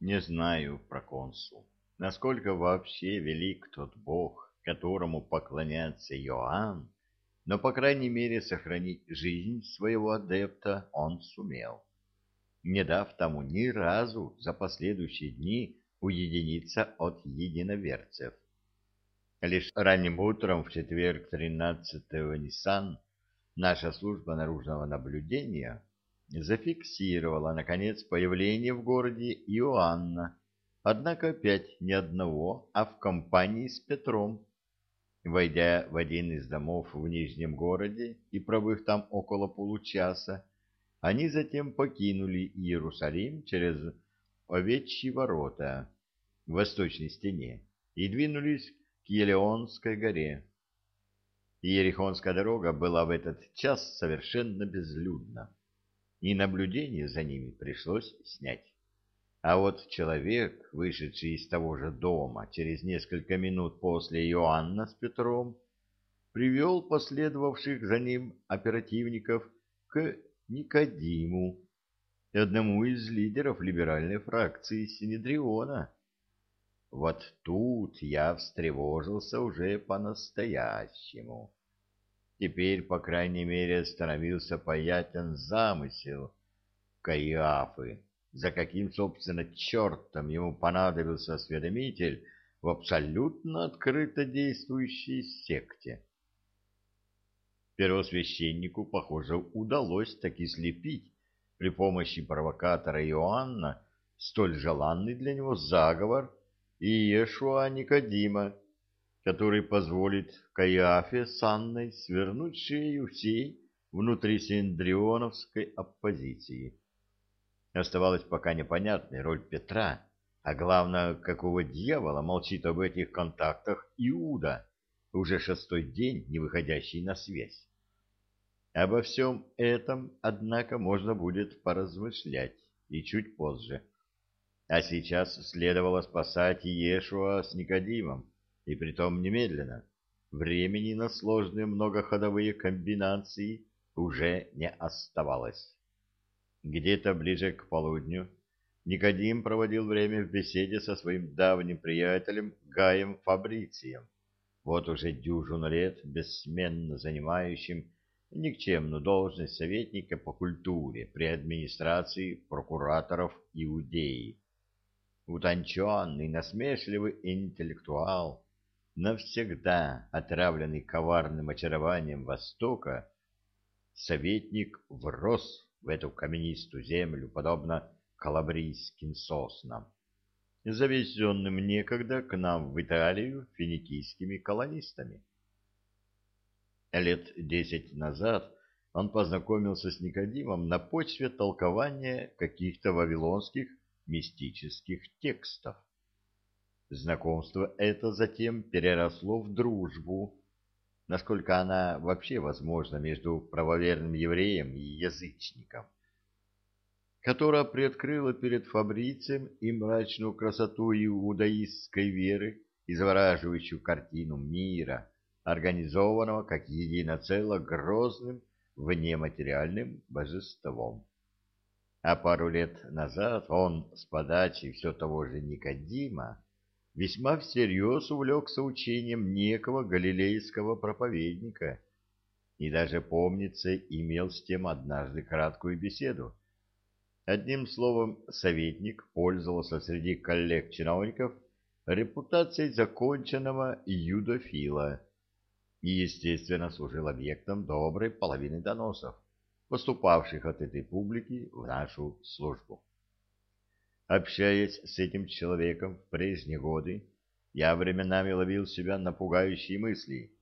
Не знаю, проконсул, насколько вообще велик тот бог, которому поклоняется Иоанн, но, по крайней мере, сохранить жизнь своего адепта он сумел, не дав тому ни разу за последующие дни уединиться от единоверцев. Лишь ранним утром в четверг 13-го Ниссан наша служба наружного наблюдения зафиксировала, наконец, появление в городе Иоанна, однако опять не одного, а в компании с Петром. Войдя в один из домов в Нижнем городе и пробыв там около получаса, они затем покинули Иерусалим через Овечьи ворота в восточной стене и двинулись к Елеонской горе. Иерихонская дорога была в этот час совершенно безлюдна, и наблюдение за ними пришлось снять. А вот человек, вышедший из того же дома через несколько минут после Иоанна с Петром, привел последовавших за ним оперативников к Никодиму, одному из лидеров либеральной фракции Синедриона. Вот тут я встревожился уже по-настоящему. Теперь, по крайней мере, становился понятен замысел Каиафы за каким, собственно, чертом ему понадобился осведомитель в абсолютно открыто действующей секте. Первосвященнику, похоже, удалось таки слепить при помощи провокатора Иоанна столь желанный для него заговор Иешуа Никодима, который позволит Каиафе с Анной свернуть шею всей внутрисиндрионовской оппозиции. Оставалась пока непонятной роль Петра, а главное, какого дьявола молчит об этих контактах Иуда, уже шестой день не выходящий на связь. Обо всем этом, однако, можно будет поразмышлять и чуть позже. А сейчас следовало спасать Иешуа с Никодимом, и притом немедленно. Времени на сложные многоходовые комбинации уже не оставалось. Где-то ближе к полудню Никодим проводил время в беседе со своим давним приятелем Гаем Фабрицием, вот уже дюжину лет бессменно занимающим никчемную должность советника по культуре при администрации прокураторов Иудеи. Утонченный, насмешливый интеллектуал, навсегда отравленный коварным очарованием Востока, советник врос в эту каменистую землю, подобно калабрийским соснам, завезенным некогда к нам в Италию финикийскими колонистами. Лет десять назад он познакомился с Никодимом на почве толкования каких-то вавилонских мистических текстов. Знакомство это затем переросло в дружбу, насколько она вообще возможна между правоверным евреем и язычником, которая приоткрыла перед Фабрицием и мрачную красоту иудаистской веры и завораживающую картину мира, организованного как едино цело грозным внематериальным божеством. А пару лет назад он с подачи все того же Никодима весьма всерьез увлекся учением некого галилейского проповедника и даже, помнится, имел с тем однажды краткую беседу. Одним словом, советник пользовался среди коллег-чиновников репутацией законченного юдофила и, естественно, служил объектом доброй половины доносов, поступавших от этой публики в нашу службу. Общаясь с этим человеком в прежние годы, я временами ловил себя на пугающие мысли.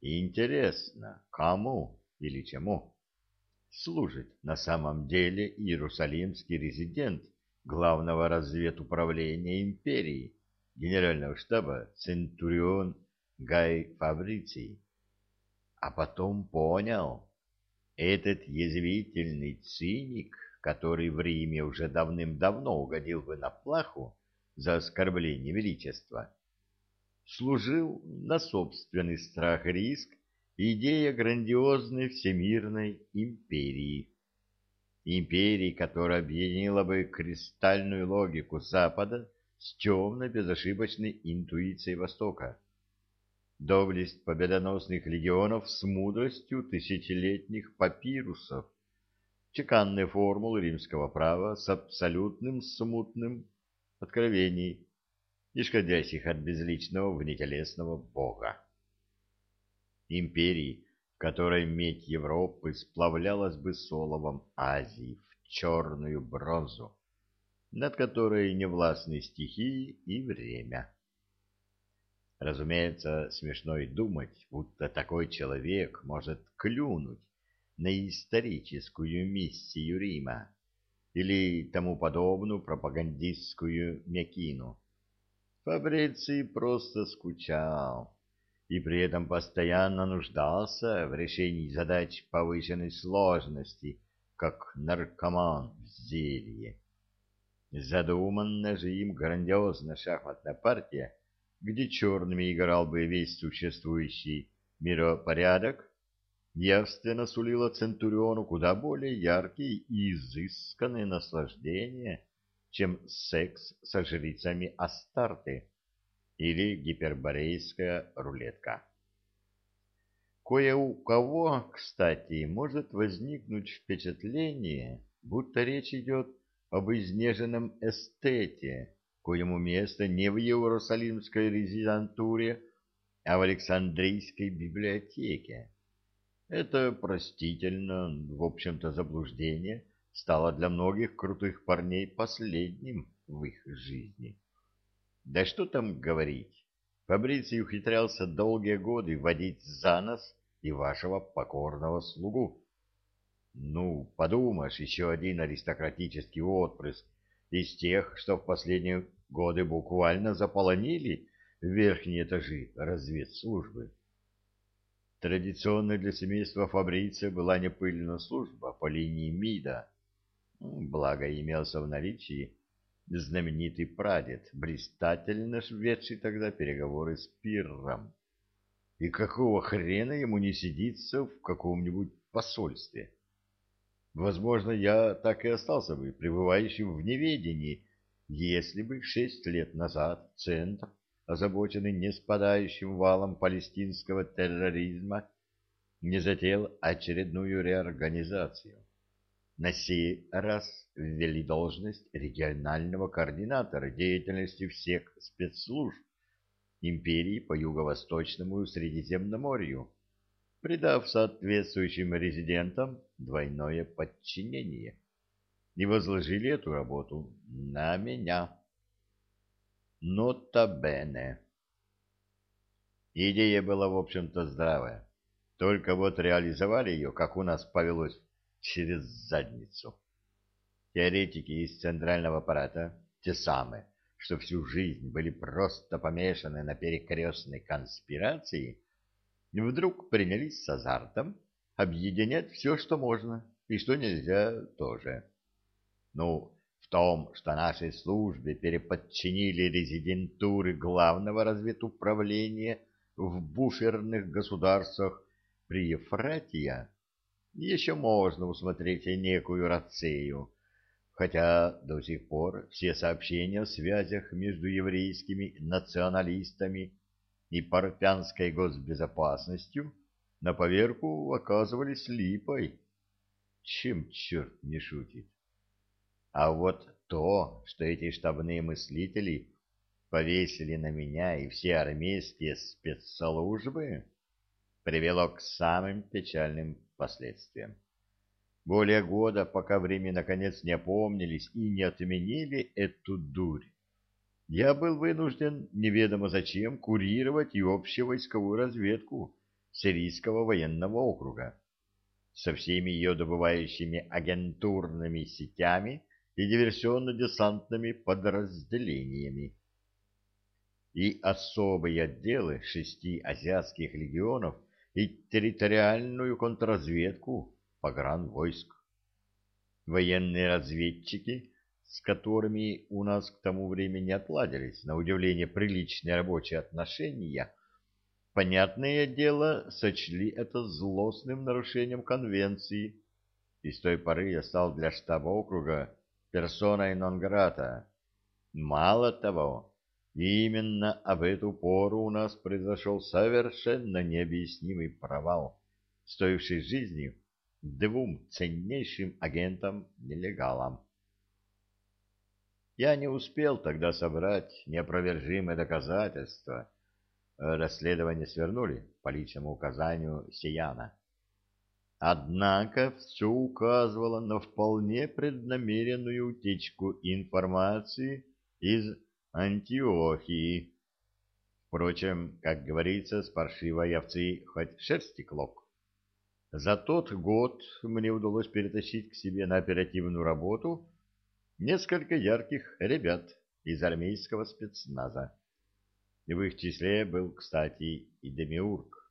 Интересно, кому или чему служит на самом деле иерусалимский резидент главного разведуправления империи, генерального штаба Центурион Гай Фабриций. А потом понял, этот язвительный циник который в Риме уже давным-давно угодил бы на плаху за оскорбление величества, служил на собственный страх и риск идея грандиозной всемирной империи. империи, которая объединила бы кристальную логику Запада с темной безошибочной интуицией Востока. Доблесть победоносных легионов с мудростью тысячелетних папирусов, чеканные формулы римского права с абсолютным смутным откровений, исходящих от безличного внетелесного Бога. Империи, в которой медь Европы сплавлялась бы с оловом Азии в черную бронзу, над которой не властны стихии и время. Разумеется, смешно и думать, будто такой человек может клюнуть на историческую миссию Рима или тому подобную пропагандистскую мякину. Фабриций просто скучал и при этом постоянно нуждался в решении задач повышенной сложности, как наркоман в зелье. Задуманная же им грандиозная шахматная партия, где черными играл бы весь существующий миропорядок, явственно сулила Центуриону куда более яркие и изысканные наслаждения, чем секс со жрицами Астарты или гиперборейская рулетка. Кое у кого, кстати, может возникнуть впечатление, будто речь идет об изнеженном эстете, коему место не в Иерусалимской резидентуре, а в Александрийской библиотеке. Это простительно, в общем-то, заблуждение стало для многих крутых парней последним в их жизни. Да что там говорить, Фабриций ухитрялся долгие годы водить за нос и вашего покорного слугу. Ну, подумаешь, еще один аристократический отпрыск из тех, что в последние годы буквально заполонили верхние этажи разведслужбы. Традиционной для семейства Фабриция была не пыльная служба по линии МИДа. Благо имелся в наличии знаменитый прадед, блистательно ведший тогда переговоры с Пирром. И какого хрена ему не сидится в каком-нибудь посольстве? Возможно, я так и остался бы пребывающим в неведении, если бы шесть лет назад Центр озабоченный не спадающим валом палестинского терроризма, не затеял очередную реорганизацию. На сей раз ввели должность регионального координатора деятельности всех спецслужб империи по юго-восточному Средиземноморью, придав соответствующим резидентам двойное подчинение, и возложили эту работу на меня. Нота бене. Идея была, в общем-то, здравая. Только вот реализовали ее, как у нас повелось, через задницу. Теоретики из центрального аппарата, те самые, что всю жизнь были просто помешаны на перекрестной конспирации, вдруг принялись с азартом объединять все, что можно, и что нельзя тоже. Ну, том, что нашей службе переподчинили резидентуры главного разведуправления в буферных государствах при Ефратия, еще можно усмотреть некую рацею, хотя до сих пор все сообщения о связях между еврейскими националистами и парпянской госбезопасностью на поверку оказывались липой. Чем черт не шутит? А вот то, что эти штабные мыслители повесили на меня и все армейские спецслужбы, привело к самым печальным последствиям. Более года, пока время наконец не опомнились и не отменили эту дурь, я был вынужден неведомо зачем курировать и общевойсковую разведку Сирийского военного округа со всеми ее добывающими агентурными сетями и диверсионно-десантными подразделениями. И особые отделы шести азиатских легионов и территориальную контрразведку погранвойск. Военные разведчики, с которыми у нас к тому времени отладились, на удивление, приличные рабочие отношения, понятное дело, сочли это злостным нарушением конвенции и с той поры я стал для штаба округа персоной нон-грата. Мало того, именно об эту пору у нас произошел совершенно необъяснимый провал, стоивший жизни двум ценнейшим агентам-нелегалам. Я не успел тогда собрать неопровержимые доказательства. Расследование свернули по личному указанию Сияна. Однако все указывало на вполне преднамеренную утечку информации из Антиохии. Впрочем, как говорится, с паршивой овцы хоть шерсти клок. За тот год мне удалось перетащить к себе на оперативную работу несколько ярких ребят из армейского спецназа. В их числе был, кстати, и Демиург.